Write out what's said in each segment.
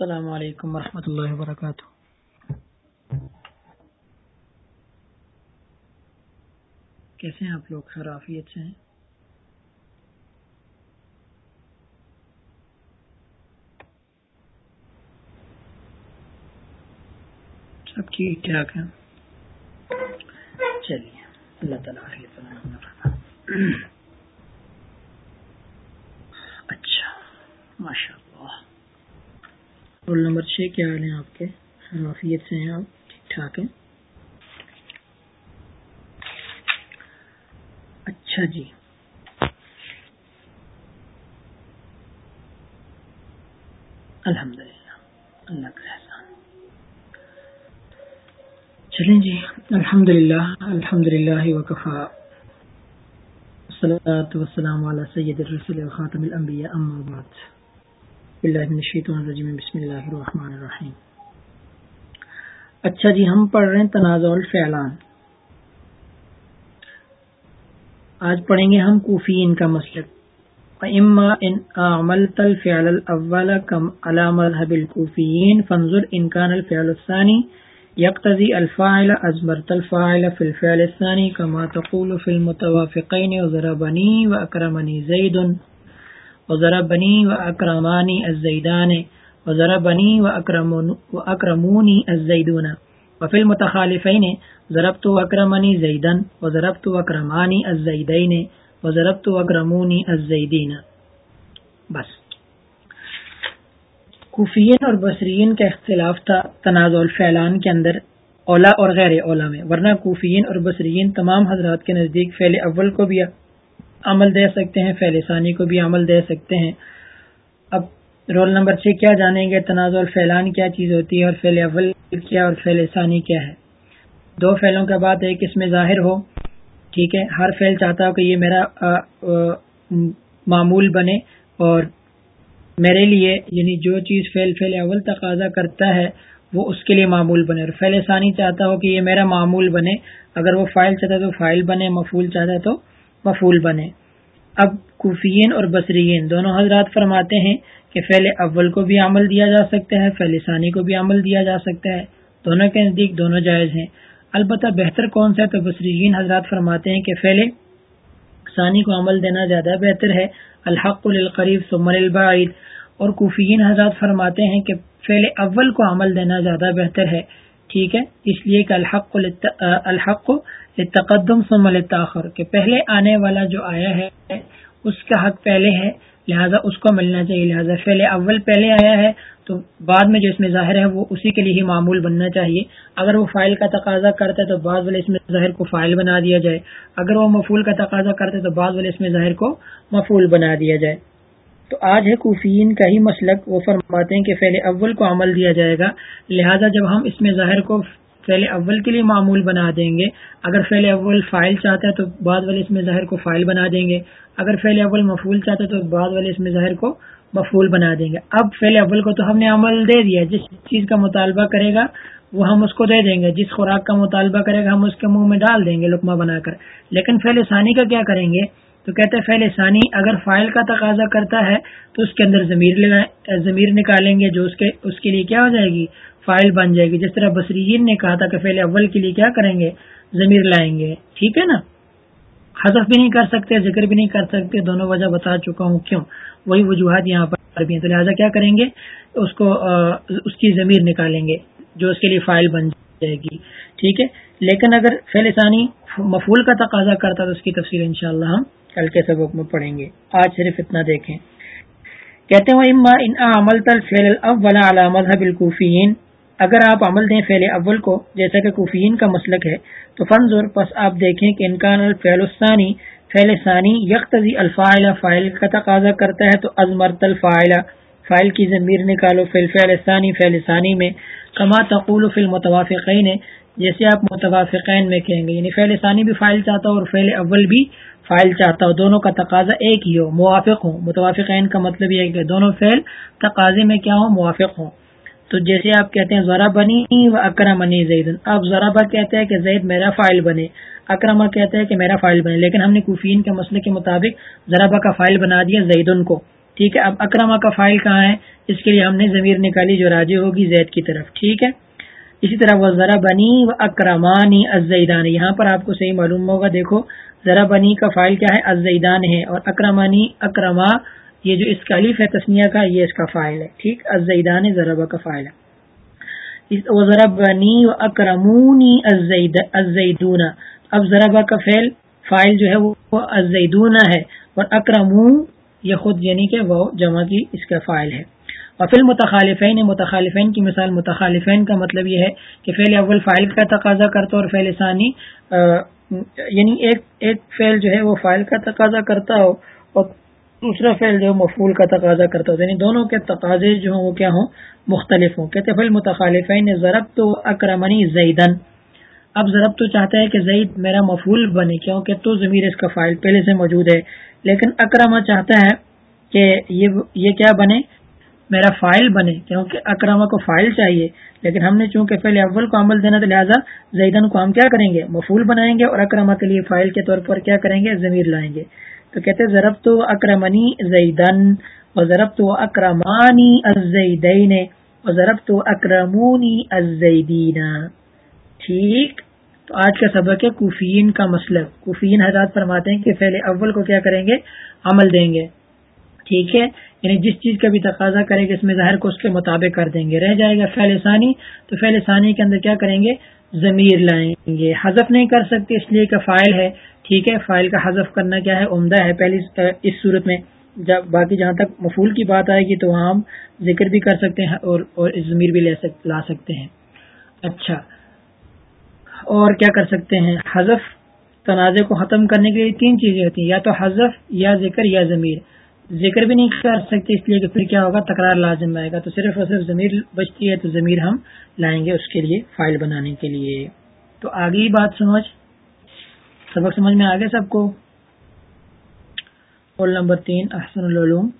السلام علیکم ورحمۃ اللہ وبرکاتہ۔ کیسے ہیں آپ لوگ؟ خرافیت سے ہیں؟ سب ٹھیک ٹھاک ہیں چلیے، اللہ تعالیٰ اچھا ماشاء اللہ رول نمبر چھ، کیا حال ہیں آپ کے؟ خرافیت سے ہیں آپ؟ ٹھیک ٹھاک ہیں؟ اچھا جی۔ الحمد للہ اللہ کا احسان۔ چلیں جی الحمد للہ الحمد للہ وقفا وسلام علی سید الرسول خاتم الانبیاء، اما بعد۔ اللہ الشیطان الرجیم، بسم اللہ الرحمن الرحیم۔ اچھا جی ہم پڑھ رہے ہیں تنازع الفعلان۔ آج پڑھیں گے ہم کوفین کا مسلک اما ان عملت الفعل الاول کم على مذهب الكوفيين فانظر ان كان الفعل الثاني يقتضي الفاعل ازمرت الفاعل في الفعل الثاني كما تقول في المتوافقين وضربني واكرمني زيد۔ وزر بنی و اکرمانی الزیدان وزر بنی و اکرمونی الزیدون. وفی المتخالفین، ضربت اکرمنی زیدن و ضربت اکرمانی الزیدین و ضربت اکرمونی الزیدین. بس. کوفین اور بصرین کا اختلاف تھا تنازع الفعلان کے اندر، اولا اور غیر اولا میں، ورنہ کوفین اور بصرین تمام حضرات کے نزدیک فعل اول کو بھی عمل دے سکتے ہیں فیل ثانی کو بھی عمل دے سکتے ہیں۔ اب رول نمبر چھ کیا جانیں گے تنازع الفیلان کیا چیز ہوتی ہے اور فیل اول کیا اور فیل ثانی کیا ہے؟ دو فیلوں کے بعد ایک اس میں ظاہر ہو، ٹھیک ہے؟ ہر فیل چاہتا ہو کہ یہ میرا معمول بنے اور میرے لیے یعنی جو چیز فیل فیل اول تقاضا کرتا ہے، وہ اس کے لیے معمول بنے۔ اور فیل ثانی چاہتا ہو کہ یہ میرا معمول بنے۔ اگر وہ فائل چاہتا ہے تو فائل بنے مفول چاہتا ہے تو مفول بنے۔ اب کوفین اور بصرین دونوں حضرات فرماتے ہیں کہ فعل اول کو بھی عمل دیا جا سکتا ہے، فعل ثانی کو بھی عمل دیا جا سکتا ہے۔ دونوں کے نزدیک دونوں جائز ہیں۔ البتہ بہتر کون سا ہے تو بصرین حضرات فرماتے ہیں کہ فعل ثانی کو عمل دینا زیادہ بہتر ہے۔ الحق للقریب ثم البعید اور کوفین حضرات فرماتے ہیں کہ فعل اول کو عمل دینا زیادہ بہتر ہے۔ ٹھیک ہے؟ اس لیے کہ الحق الحق تقدم ثم تاخر کہ پہلے آنے والا جو آیا ہے، اس کا حق پہلے ہے، لہذا اس کو ملنا چاہیے، لہذا پہلے اول پہلے آیا ہے، تو بعد میں جو اس میں ظاہر ہے، وہ اسی کے لیے ہی معمول بننا چاہیے۔ اگر وہ فائل کا تقاضا کرتا ہے، تو بعض والے اس میں ظاہر کو فائل بنا دیا جائے۔ اگر وہ مفول کا تقاضا کرتے تو بعض والے اس میں ظاہر کو مفول بنا دیا جائے۔ تو آج ہے کوفین کا ہی مسلک، وہ فرماتے ہیں کہ فعل اول کو عمل دیا جائے گا۔ لہذا جب ہم اس میں ظاہر کو فعل اول کے لیے معمول بنا دیں گے۔ اگر فعل اول فائل چاہتا ہے تو بعد والے اس میں ظاہر کو فائل بنا دیں گے۔ اگر فعل اول مفول چاہتا ہے تو بعد والے اس میں ظاہر کو مفول بنا دیں گے۔ اب فعل اول کو تو ہم نے عمل دے دیا، جس چیز کا مطالبہ کرے گا، وہ ہم اس کو دے دیں گے۔ جس خوراک کا مطالبہ کرے گا، ہم اس کے منہ میں ڈال دیں گے لکما بنا کر۔ لیکن فعل ثانی کا کیا کریں گے؟ تو کہتے ہیں فعل ثانی اگر فائل کا تقاضا کرتا ہے تو اس کے اندر ضمیر ضمیر نکالیں گے، جو اس کے اس کے لیے کیا ہو جائے گی؟ فائل بن جائے گی۔ جس طرح بصرین نے کہا تھا کہ فعل اول کے لیے کیا کریں گے؟ ضمیر لائیں گے۔ ٹھیک ہے نا؟ حذف بھی نہیں کر سکتے، ذکر بھی نہیں کر سکتے۔ دونوں وجہ بتا چکا ہوں۔ کیوں؟ وہی وجوہات یہاں پر بھی ہیں۔ تو لہٰذا کیا کریں گے؟ اس کو اس کی ضمیر نکالیں گے، جو اس کے لیے فائل بن جائے گی۔ ٹھیک ہے؟ لیکن اگر فعل ثانی مفول کا تقاضا کرتا تو اس کی تفصیل انشاءاللہ ہم کل کے سبق میں پڑھیں گے۔ آج صرف اتنا دیکھیں۔ کہتے ہیں اما ان عمل تل فیل الاول على مذهب الكوفیین اگر آپ عمل دیں فعل اول کو، جیسا کہ کوفین کا مسلک ہے، تو فنظر پس آپ دیکھیں کہ انکان الفعل الثانی، فعل ثانی یکتزی الفاعل فائل کا تقاضا کرتا ہے تو ازمرت الفاعل فائل کی ضمیر نکالو فی الفعل الثانی فعل ثانی میں، کما تقول فی المتوافقین، جیسے آپ متوافقین میں کہیں گے یعنی فعل ثانی بھی فائل چاہتا ہو اور فعل اول بھی فائل چاہتا ہو، دونوں کا تقاضا ایک ہی ہو، موافق ہو متوافقین کا مطلب یہ ہے کہ دونوں فعل تقاضے میں کیا ہو موافق ہوں۔ تو جیسے آپ کہتے ہیں ذرا بنی و اکرم انی زید اب ذرا کہتے ہیں کہ زید میرا فائل بنے اکرما کہتے ہیں کہ میرا فائل بنے، لیکن ہم نے کوفین کے مسئلے کے مطابق ذرا کا فائل بنا دیا زید کو۔ ٹھیک ہے، اب اکرما کا فائل کہاں ہے؟ اس کے لیے ہم نے ضمیر نکالی جو راجی ہوگی زید کی طرف۔ ٹھیک ہے، اسی طرح وہ ذرا بنی و اکرمانی ازیدان یہاں پر آپ کو صحیح معلوم ہوگا، دیکھو ذرا بنی کا فائل کیا ہے؟ ازیدان ہے اور اکرمانی اکرما یہ جو اس کا ہے تسنیا کا، یہ اس کا فائل ہے، ٹھیک؟ ازیدان ذرا کا فائل ہے۔ ذرا بنی و اکرمونی ازیدون اب ذرا کا فیل فائل جو ہے وہ ازیدون ہے۔ اور اکرمون یہ خود یعنی کہ وہ جمع کی اس کا فائل ہے۔ اور پھر متخالفین متخالفین کی مثال، متخالفین کا مطلب یہ ہے کہ فعل اول فائل کا تقاضا کرتا اور فعل ثانی یعنی ایک ایک فعل جو ہے وہ فائل کا تقاضا کرتا ہو اور دوسرا فعل جو ہے مفول کا تقاضا کرتا ہو یعنی دونوں کے تقاضے جو ہوں وہ کیا ہوں؟ مختلف ہوں۔ کہتے فعل متخالفین ضرب تو اکرمنی زیدن۔ اب ضرب تو چاہتا ہے کہ زید میرا مفول بنے، کیونکہ تو ضمیر اس کا فائل پہلے سے موجود ہے۔ لیکن اکرما چاہتا ہے کہ یہ یہ کیا بنے؟ میرا فائل بنے، کیونکہ اکرما کو فائل چاہیے۔ لیکن ہم نے چونکہ پہلے اول کو عمل دینا تو لہٰذا زیدن کو ہم کیا کریں گے؟ مفول بنائیں گے اور اکرما کے لیے فائل کے طور پر کیا کریں گے؟ ضمیر لائیں گے۔ تو کہتے ضرب تو اکرمنی زیدن اور ضرب تو اکرمانی ازیدین اور ضرب تو اکرمونی ازیدین ٹھیک؟ تو آج کا سبق ہے کوفین کا مسئلہ. کوفین حضرات فرماتے ہیں کہ پہلے اول کو کیا کریں گے؟ عمل دیں گے. ٹھیک ہے؟ یعنی جس چیز کا بھی تقاضا کرے گا اس میں ظاہر کو اس کے مطابق کر دیں گے. رہ جائے گا فیل ثانی. تو فیل ثانی کے اندر کیا کریں گے؟ ضمیر لائیں گے۔ حذف نہیں کر سکتے، اس لیے کہ فائل ہے۔ ٹھیک ہے، فائل کا حذف کرنا کیا ہے؟ عمدہ ہے۔ پہلی اس صورت میں جب باقی جہاں تک مفول کی بات آئے گی، تو وہاں ہم ذکر بھی کر سکتے ہیں اور اور ضمیر بھی لا سکتے ہیں۔ اچھا۔ اور کیا کر سکتے ہیں؟ حذف تنازع کو ختم کرنے کے لیے تین چیزیں ہوتی ہیں، یا تو حذف یا ذکر یا ضمیر۔ ذکر بھی نہیں کر سکتے، اس لیے کہ پھر کیا ہوگا؟ تکرار لازم آئے گا۔ تو صرف اور صرف ضمیر بچتی ہے، تو ضمیر ہم لائیں گے اس کے لیے فائل بنانے کے لیے۔ تو آگے بات سمجھ؟ سبق سمجھ میں آگے سب کو؟ رول نمبر تین، احسن العلوم۔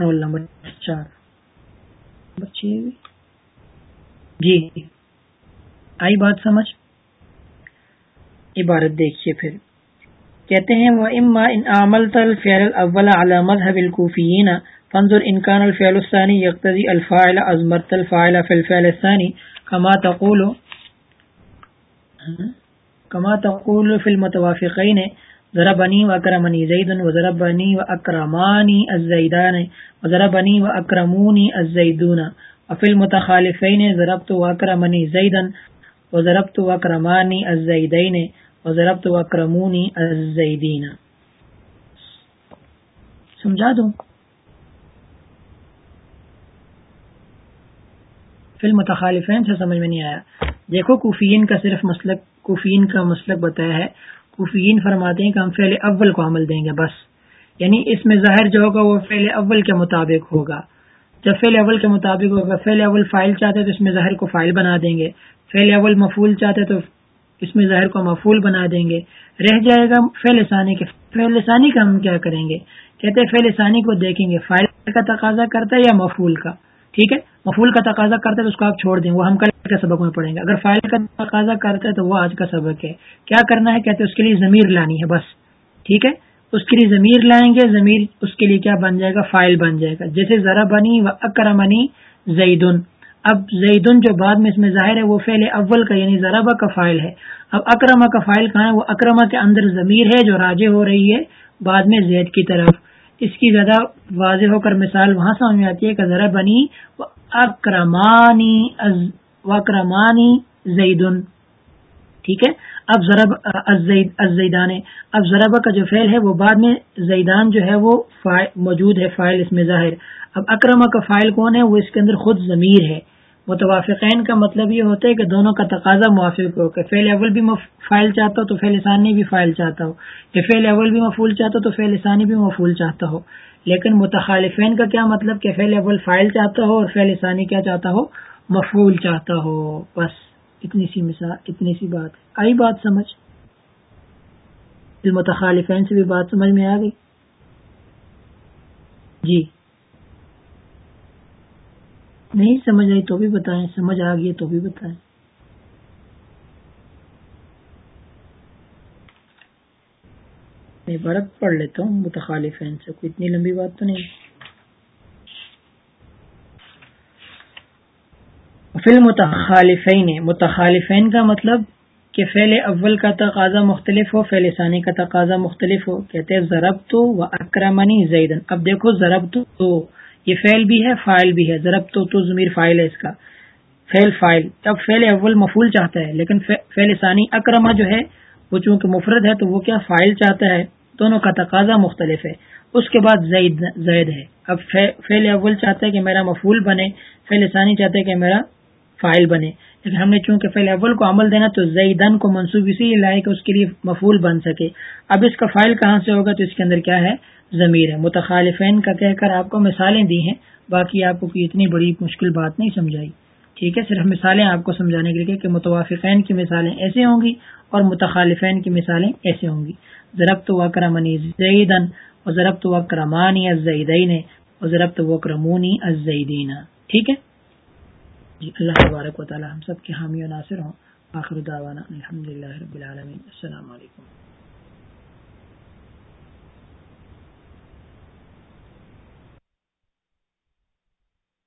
رول نمبر چار۔ جی۔ آئی بات سمجھ؟ عبارت دیکھیے پھر۔ کہتے ہیں وہ اما ان عمل تل فعل الاول على مذهب الكوفيين فانظر ان كان الفعل الثاني يقتضي الفاعل ازمرت الفاعل في الفعل الثاني كما تقول كما تقول في المتوافقين ضربني واكرمني زيد وضربني واكرماني الزيدان وضربني واكرموني الزيدون وفي المتخالفين ضربت واكرمني زيدا وضربت واكرماني الزيدين وضربت وکرمونی الزیدین. سمجھا دوں؟ فلم متخالفین سے سمجھ میں نہیں آیا۔ دیکھو کوفین کا صرف مسلک کوفین کا مسلک بتایا ہے۔ کوفین فرماتے ہیں کہ ہم فعل اول کو عمل دیں گے بس۔ یعنی اس میں ظاہر جو ہوگا وہ فعل اول کے مطابق ہوگا۔ جب فعل اول کے مطابق ہوگا، فعل اول فائل چاہتے تو اس میں ظاہر کو فائل بنا دیں گے۔ فعل اول مفول چاہتے تو اس میں ظاہر کو مفول بنا دیں گے۔ رہ جائے گا فیل ثانی کے فیل ثانی کا ہم کیا کریں گے؟ کہتے فیل ثانی کو دیکھیں گے۔ فائل کا تقاضا کرتا ہے یا مفول کا؟ ٹھیک ہے؟ مفول کا تقاضا کرتا ہے تو اس کو آپ چھوڑ دیں۔ وہ ہم کل کے سبق میں پڑھیں گے۔ اگر فائل کا تقاضا کرتا ہے تو وہ آج کا سبق ہے۔ کیا کرنا ہے؟ کہتے اس کے لیے ضمیر لانی ہے بس۔ ٹھیک ہے؟ اس کے لیے ضمیر لائیں گے۔ ضمیر اس کے لیے کیا بن جائے گا؟ فائل بن جائے گا۔ جیسے ذرا بنی و اکرمنی زیدن۔ اب زیدن جو بعد میں اس میں ظاہر ہے وہ فعل اول کا یعنی ذرابہ کا فائل ہے۔ اب اکرما کا فائل کہاں ہے؟ وہ اکرما کے اندر ضمیر ہے جو راجے ہو رہی ہے بعد میں زید کی طرف۔ اس کی زیادہ واضح ہو کر مثال وہاں سمجھ میں آتی ہے کہ ذرا بنی اکرمانی اکرمانی زیدن۔ ٹھیک ہے؟ اب ضرب ازیدان اب ضربہ کا جو فعل ہے وہ بعد میں زیدان جو ہے وہ موجود ہے فائل اس میں ظاہر۔ اب اکرما کا فائل کون ہے؟ وہ اس کے اندر خود ضمیر ہے۔ متوافقین کا مطلب یہ ہوتا ہے کہ دونوں کا تقاضا موافق ہو، کہ فیل اول بھی فائل چاہتا ہو تو فیل ثانی بھی فائل چاہتا ہو، کہ فیل اول بھی مفول چاہتا ہو تو فیل ثانی بھی مفول چاہتا ہو۔ لیکن متخالفین کا کیا مطلب؟ کہ فیل اول فائل چاہتا ہو اور فیل ثانی کیا چاہتا ہو؟ مفول چاہتا ہو۔ بس، اتنی سی مثال، اتنی سی بات۔ آئی بات سمجھ؟ متخالفین سے بھی بات سمجھ میں آ گئی؟ جی۔ نہیں سمجھ آئی تو بھی بتائیں، سمجھ آ گئی تو بھی بتائیں۔ میں عبارت پڑھ لیتا ہوں، متخالف ہیں ان سے، کوئی اتنی لمبی بات تو نہیں۔ فل متخالفین متخالفین کا مطلب کہ فعل اول کا تقاضا مختلف ہو، فعل ثانی کا تقاضا مختلف ہو۔ کہتے ہیں ضرب تو و اکرمنی زیدن۔ اب دیکھو ضرب تو یہ فعل بھی ہے، فائل بھی ہے۔ ضرب تو تو ضمیر فائل ہے اس کا۔ فعل فائل۔ اب فعل اول مفول چاہتا ہے، لیکن فعل ثانی اکرما جو ہے، وہ چونکہ مفرد ہے تو وہ کیا فائل چاہتا ہے؟ دونوں کا تقاضا مختلف ہے۔ اس کے بعد زید زید ہے۔ اب فعل اول چاہتا ہے کہ میرا مفول بنے، فعل ثانی چاہتا ہے کہ میرا فائل بنے۔ لیکن ہم نے چونکہ فعل اول کو عمل دینا تو زیدن کو منصوب اسی لیے لائے کہ اس کے لیے مفول بن سکے۔ اب اس کا فائل کہاں سے ہوگا تو اس کے اندر کیا ہے؟ ضمیر ہے۔ متخالفین کا کہہ کر آپ کو مثالیں دی ہیں، باقی آپ کو کوئی اتنی بڑی مشکل بات نہیں سمجھائی۔ ٹھیک ہے، صرف مثالیں آپ کو سمجھانے کے لیے کہ متوافقین کی مثالیں ایسے ہوں گی اور متخالفین کی مثالیں ایسے ہوں گی۔ ضربت وکرمنی زیدن اور ضربت وکرمانی الزیدین اور ضربت وکرمونی الزیدین۔ ٹھیک ہے؟ جی اللہ تبارک و تعالی ہم سب کے حامی و ناصر ہوں۔ آخر دعوانا الحمد للہ رب العالمین۔ السلام علیکم۔